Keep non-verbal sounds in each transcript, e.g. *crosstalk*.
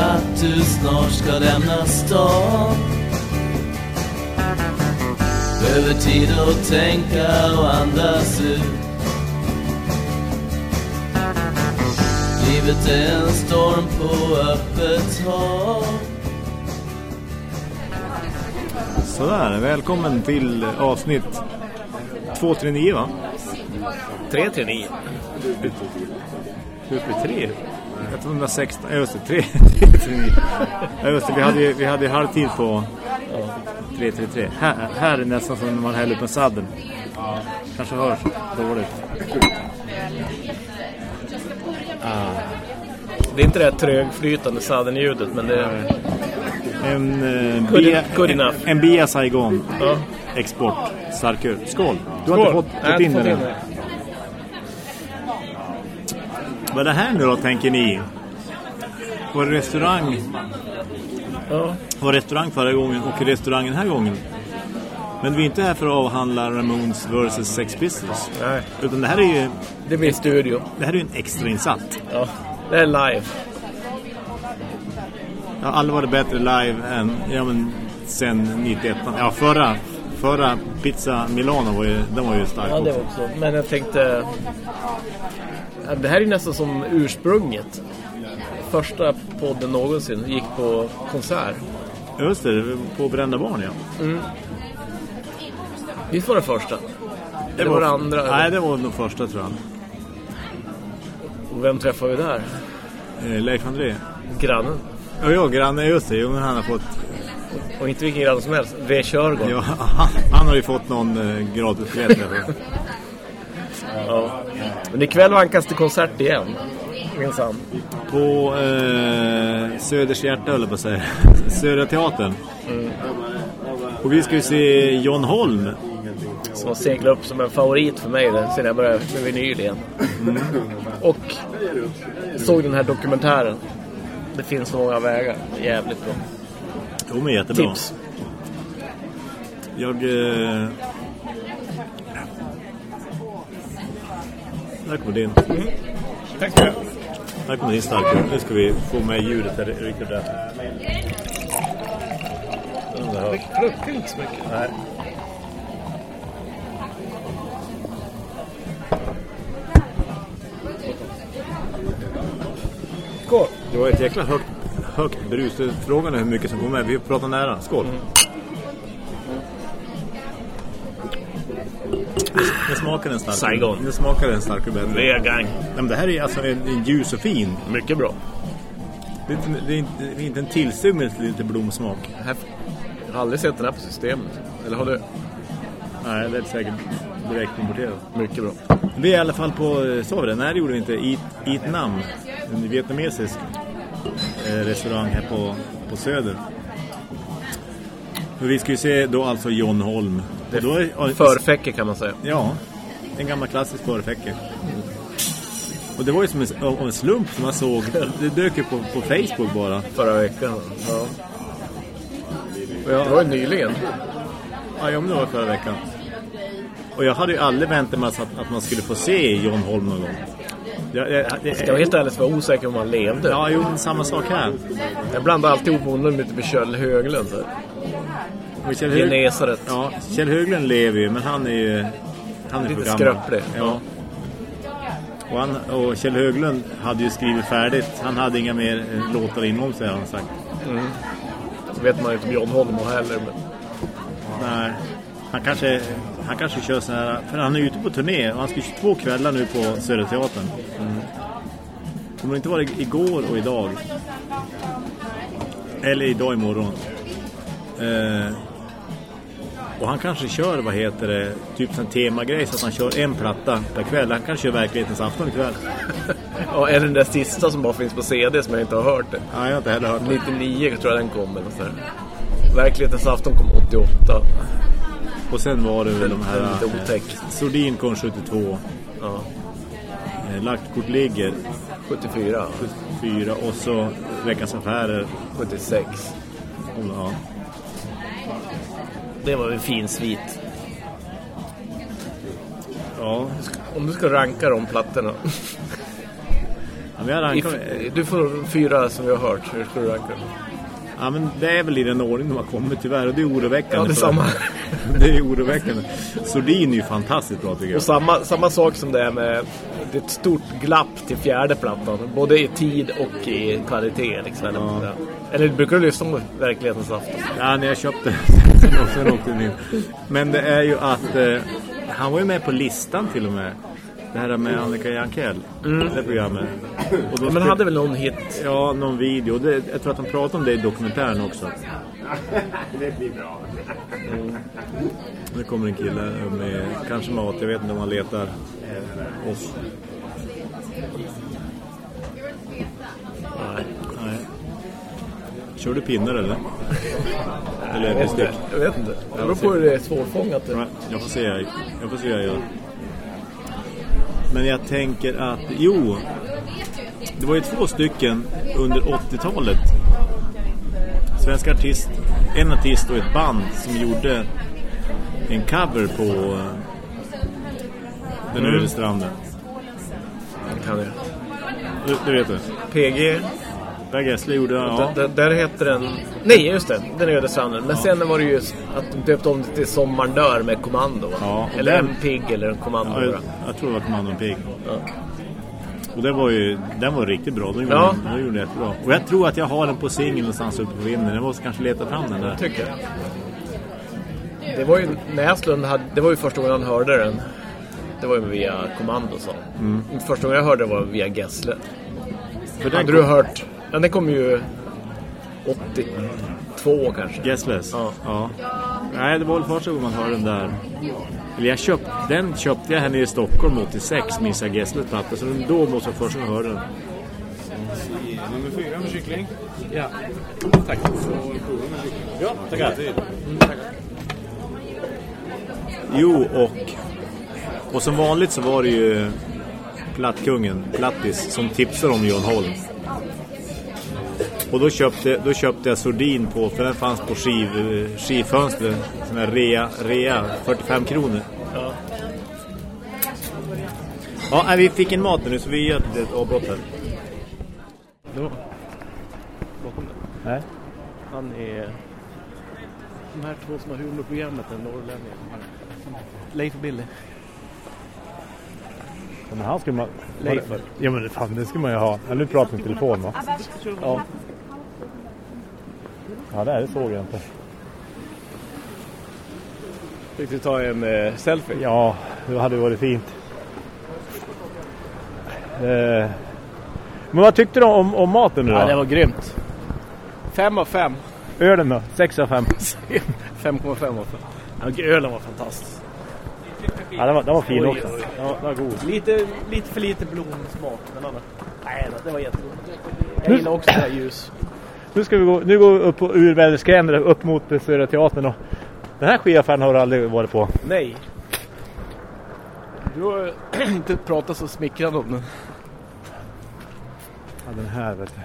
att du snart ska lämna stan Behöver tid att tänka och andas ut Livet är en storm på öppet hav Sådär, välkommen till avsnitt 239 va? 339. Uppe 3? 116, ja just det, 3, 339. *laughs* Ja just det, vi hade, ju- vi hade ju halvtid på 333. Här, här är nästan som när man häller upp en sadden. Kanske hörs dåligt. Det är inte det här trögflytande sadden-ljudet, men det är... En, eh, Good Bia, en- good enough. en Bia Saigon Ja. export starköl. Skål! Du har inte fått, fått in den än. Vad är det här nu då, tänker ni? Var det restaurang, Ja. var restaurang förra gången och restaurang den här gången? Men vi är inte här för att avhandla Ramones vs Sex Pistols. Nej, Utan det här är ju det blir studio. det här är ju en extra insatt. Ja. Det är live. Jag har aldrig varit bättre live än ja, men, sen 91. Ja, förra, förra Pizza Milano var ju, den var ju stark Ja, det också. också. Men jag tänkte... Det här är nästan som ursprunget. Första podden någonsin gick på konsert. Just det, på Brända Barn ja. Visst var det första? Det var det andra. Nej, det var nog första tror jag. Och vem träffade vi där? Eh, Leif André. Grannen. Ja, ja, granne, just det. Jo, men han har fått... Och inte vilken granne som helst. V. Körgård. Ja, *laughs* han, har ju fått någon eh, jag. Ja. Men ikväll vankas det konsert igen. Minns han. På eh, Söders hjärta, eller på att säga. *laughs* Södra Teatern. Och vi ska ju se John Holm. Som har seglat upp som en favorit för mig där, sen jag började med vinyl igen. Och såg den här dokumentären. Det finns så många vägar. Jävligt bra. Jo, men jättebra. Tips. Jag... Eh... Där kommer din. Tack så mycket. Där kommer din starköl. Nu ska vi få med ljudet här riktigt rätt. Det. Kluckar inte så mycket. Nej. Skål! Det var ett jäkla högt, högt brus. Frågan är hur mycket som kommer med. Vi pratar nära. Skål! Det smakar en stark. Saigon. Det smakar en stark bättre. Vegang. Nej, men det här är alltså en, en ljus och fin. Mycket bra. Det är inte, det är inte, det är inte en tillstymmelse till lite blomsmak. Jag har aldrig sett den här på systemet. Eller har du? Nej, det är säkert direkt importerat. Mycket bra. Vi är i alla fall på, eh, sa vi det? Nej, det gjorde vi inte. Eat, Eat Nam. En vietnamesisk restaurang här på, på Söder. Och vi ska ju se då alltså John Holm. Och då är, Förfäcke kan man säga. Ja, en gammal klassisk förfäcke. Och det var ju som en, av en slump som jag såg. Det dök ju på, på Facebook bara. Förra veckan. Ja. Jag, Det var ju nyligen. Ja, ja, men det var förra veckan. Och jag hade ju aldrig väntat mig att, att man skulle få se John Holm någon gång. Jag, jag, jag, Ska vara helt ärlig så var jag osäker om han levde. Ja, jo, samma sak här. Jag blandar alltid ihop honom lite med Kjell Höglund. Kjell, Hög... Genesaret. ja, Kjell Höglund lever ju, men han är ju... Han är Lite för gammal. skröplig. Ja. Och, han, och Kjell Höglund hade ju skrivit färdigt. Han hade inga mer eh, låtar inom sig, har han sagt. Så vet man ju inte om John Holm har heller. Men... Nej, han kanske, han kanske kör så här, för han är ute på turné och han ska köra två kvällar nu på Södra Teatern. Kommer det inte vara igår och idag? Eller idag imorgon. Eh, och han kanske kör, vad heter det, typ en temagrej så att han kör en platta per kväll. Han kanske kör verklighetens afton ikväll. *laughs* Ja, är den där sista som bara finns på CD som jag inte har hört det? Ja, jag har inte heller hört det. 99 tror jag den kom. Eller så här. Verklighetens afton kom 88. Och sen var det väl de här... Eh, Sordin kom 72. Ja. Eh, ligger 74. 74 och så Veckans Affärer 76. Ja. Det var en fin svit. ja. Om du ska ranka de plattorna. Ja, f- du får fyra som vi har hört. Hur ska du ranka dem? Ja, men det är väl i den ordning de har kommit tyvärr och det är oroväckande. Ja, det är samma. *laughs* det är oroväckande. Sordin är ju fantastiskt bra tycker jag. Och samma, samma sak som det är med det är ett stort glapp till fjärde plattan. Både i tid och i kvalitet. Liksom, eller, Ja. eller brukar du lyssna på Verklighetens afton? Ja, när jag köpte den. *laughs* Men det är ju att eh, han var ju med på listan till och med. Det här med Annika Jankell. Det programmet. Och då Men hade väl någon hit? Ja, någon video. Det, jag tror att de pratar om det i dokumentären också. *laughs* Det blir bra. Nu kommer en kille med kanske mat. Jag vet inte om han letar oss. Nej. Nej. Kör du pinnar eller? Eller Jag vet inte. Jag vet inte. Det beror på hur det är svårfångat. Ja, Jag får se, jag får se hur jag gör. Men jag tänker att, jo, det var ju två stycken under 80-talet. Svenska artist, en artist och ett band som gjorde en cover på eh, Den öde stranden. Det kan jag. Du, du vet det? PG. Per Gessle gjorde, ja. D- d- där heter den... Nej, just det. Den öde stranden. Men sen var det ju att de döpte om det till Sommaren dör med kommando. Ja, eller den- en pigg eller en kommando. ja jag, jag tror det var Commando Pig. Ja. Och den var ju den var riktigt bra. Den gjorde, Ja. den gjorde den jättebra. Och jag tror att jag har den på singel någonstans uppe på vinden. Jag måste kanske leta fram den där. Tycker jag. Det var ju Näslund hade, det var ju första gången han hörde den. Det var ju via kommando så. Mm. Första gången jag hörde det var via Gessle. För den Hade du hört? Ja, den kom ju 82 kanske. Gessles? Ja. ja. Nej, det var väl första gången man hörde den där. Eller jag köpte, den köpte jag här nere i Stockholm 86, minns jag Gessles platta. Så den då måste jag första gången höra den. Nummer fyra med kyckling. Ja. Tack. Ja, tackar. Jo, och, och som vanligt så var det ju Plattkungen, Plattis, som tipsade om Johan Holm. Och då köpte, då köpte jag sordin på, för den fanns på skiv, skivfönstret, sån här rea, rea, 45 kronor. Ja. Ja, vi fick en mat nu så vi gör ett litet avbrott här. Då. Bakom den. Nej. Han är... De här två som har humorprogrammet är norrlänningar. Leif och Billy. Ja, men han skulle man... Leif. Ja men fan, det skulle man ju ha. Ja, nu pratar vi i telefon va? Ja. Ja, det här såg jag inte. Fick du ta en eh, selfie? Ja, det hade varit fint. Eh, men vad tyckte du om, om maten nu då? Ja, det var grymt. Fem av fem. Ölen då? 6 av 5. 5,5 *laughs* av fem. Ja, ölen var fantastisk. Ja, den var, den var fin också. Den var, den var god. Lite, lite för lite blomsmak. Men annars. Nej, det var jättegott. Jag gillar också det här ljus. Nu ska vi gå, nu går vi upp på Urvädersgränder upp mot Södra Teatern. Och den här skivaffären har du aldrig varit på. Nej. Du har *clears throat* inte pratat så smickrande om den. Ja, den här vet du.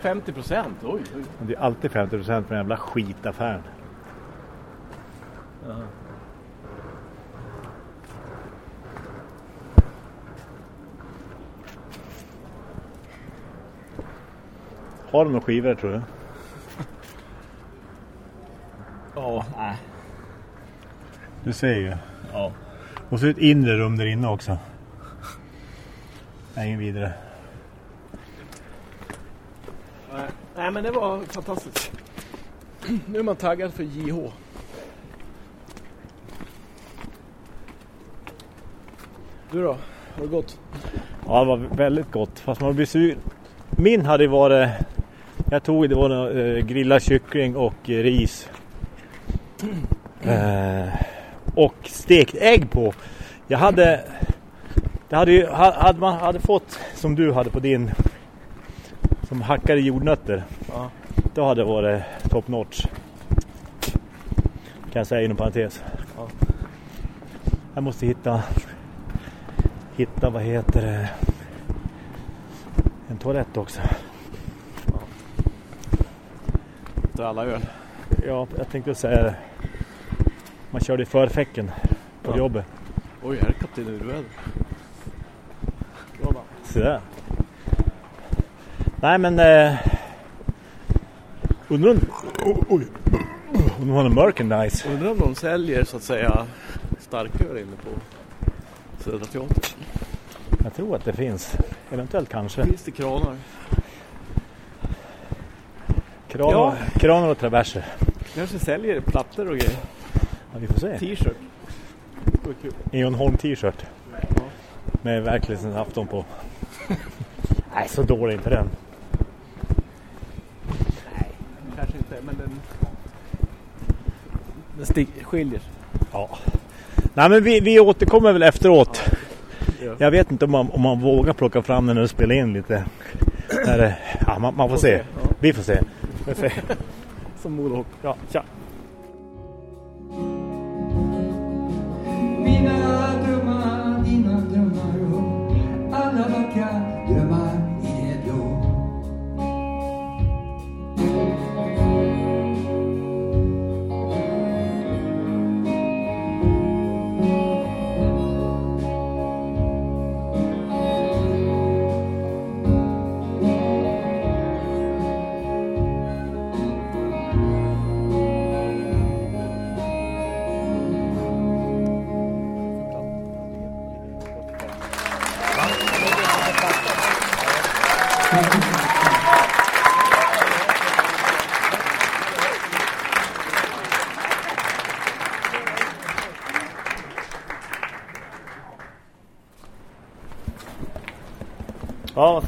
50 procent? Oj, oj. Det är alltid 50% för den jävla skitaffären. Har de några skivor tror du? Ja, nej. Du ser ju. Ja. Och så ett inre rum där inne också. Nej, ingen vidare. Nej, men det var fantastiskt. Nu är man taggad för JH. Du då? Har det gått? Ja, det var väldigt gott. Fast man blir sur. Min hade varit... Jag tog det var någon, eh, grillad kyckling och eh, ris. Eh, och stekt ägg på. Jag hade... Det hade ju, ha- hade man hade fått som du hade på din som hackade jordnötter. Ja. Då hade det varit top notch. Kan jag säga inom parentes. Ja. Jag måste hitta hitta vad heter det en toalett också. Efter alla öl. Ja, jag tänkte säga det. Man körde i förfäcken på Ja. jobbet. Oj, här är kapten Urväder. Se där. Nej men... Eh, undrar om... Oj, oj. Om de merchandise. Undrar om de säljer så att säga starköl inne på Södra Teatern. Jag tror att det finns. Eventuellt kanske. Finns det kranar? Kranar, Ja. kranar och traverser. Kanske säljer plattor och grejer. Ja, vi får se. T-shirt. Det var kul. Eon Holm t-shirt. Med verklighetens afton på. *laughs* Nej, så dålig är inte den. Kanske inte, men den... Den stick, skiljer. Ja. Nej men vi, vi återkommer väl efteråt. Ja. Jag vet inte om man, om man vågar plocka fram den och spela in lite. Där, ja, man, man får se. se, ja. Vi får se. Vi får se. Som Modohock. Ja, tja.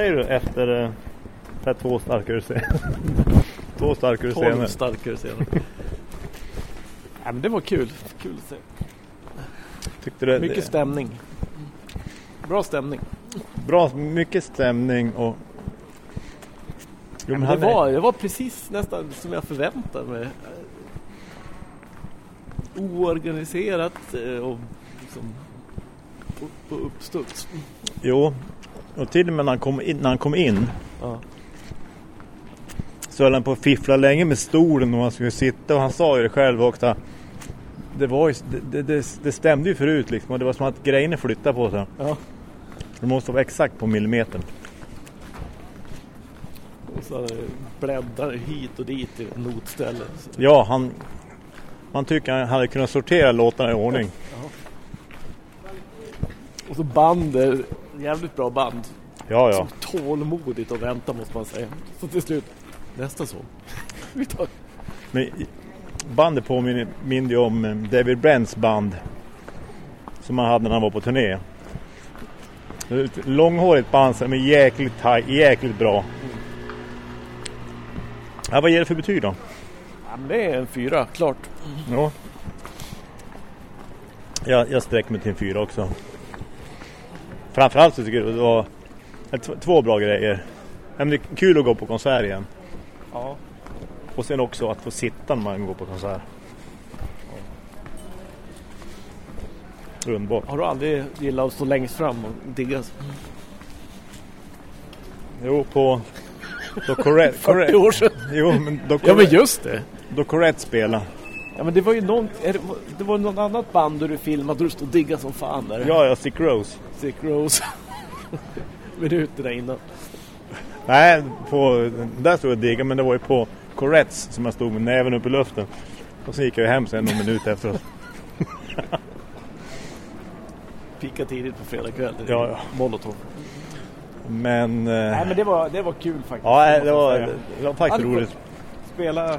Säger du efter eh, för två starkare scener? *laughs* två starkare 12 scener. starkare senare. *laughs* ja, men det var kul. Kul att se. Tyckte du Mycket stämning. Bra stämning. bra, mycket stämning och... Jo, Men det, han är- var, det var precis nästan som jag förväntade mig. Oorganiserat eh, och liksom på, på uppstuds. Jo, och till och med när han kom in, när han kom in Ja. så höll han på att fiffla länge med stolen och han skulle sitta och han sa ju det själv också. Det, var ju, det, det, det, stämde ju förut liksom och det var som att grejerna flyttade på sig. Ja. Det måste vara exakt på millimetern. Och så bläddrar hit och dit i notställen. Ja, han... Man tycker han hade kunnat sortera låtarna i ordning. Och så band, jävligt bra band. Ja, ja. Så tålmodigt att vänta måste man säga. Så till slut, nästa sång. *laughs* Vi tar Men bandet påminner minner ju om eh, David Brents band. Som han hade när han var på turné. Ett Långhårigt band som är jäkligt, taj- jäkligt bra. Ja, vad ger det för betyg då? Ja, det är en fyra, klart. Ja. Jag, jag sträcker mig till en fyra också. Framförallt så tycker jag det var två bra grejer. Men Det är kul att gå på konsert igen. Ja. Och sen också att få sitta när man går på konsert. Underbart. Har du aldrig gillat att stå längst fram och digga? Jo, på... Då Corette, *laughs* 40 år sedan. Jo, men då Ja men just det. då Corette spelade. Ja men det var ju någon, det, det var något annat band där du filmade där du stod och digga som fan där. Ja, jag Sick Rose. Sick Rose. *laughs* Minuterna innan. Nej, på, där stod jag och diggade, men det var ju på Corettes som jag stod med näven upp i luften. Och så gick jag hem sen någon minut efteråt. *laughs* Pika tidigt på fredag kväll. Ja, ja. Molotov. Men... eh, Nej men det var, det var kul faktiskt. ja, det jag var, det var faktiskt Ja, roligt. Spela...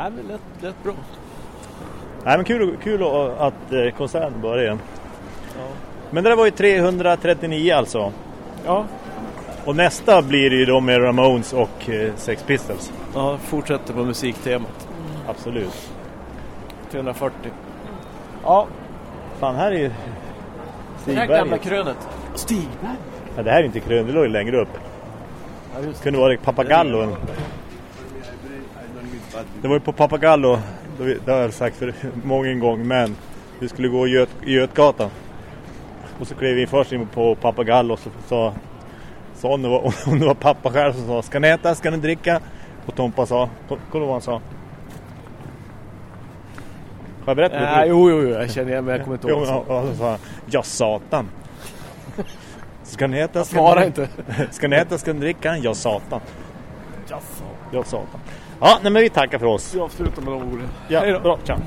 Nej men lätt, lätt bra. Nej, men kul, kul att, eh, konserten började igen. Men det där var ju 339 alltså. Ja. Och nästa blir ju då med Ramones och eh, Sex Pistols. Ja, fortsätter på musiktemat. Absolut. 340. Ja, Fan, här är ju... det här gamla krönet. Stigberg? Ja, det här är inte Krön, det låg ju längre upp. Ja, just det. kunde vara Papagallo. Det var ju på Papagallo, det har jag sagt för många gånger, men vi skulle gå i Göt, Götgatan. Och så klev vi först in på Papagallo och så sa, sa om, det var, *laughs* om det var pappa själv som sa Ska ni äta, ska ni dricka? Och Tompa sa, ihåg vad han sa? Har jag berättat det? Nej, jo, jo, jo, jag känner igen men jag kommer inte ihåg. och så sa han, ja satan. Ska ni äta? Ska Svara ni... inte. *laughs* Ska ni äta? Ska ni dricka? Ja, satan. Ja, satan. Ja, nej, men vi tackar för oss. Jag avslutar med de orden. Ja, Hej då. bra. Ciao.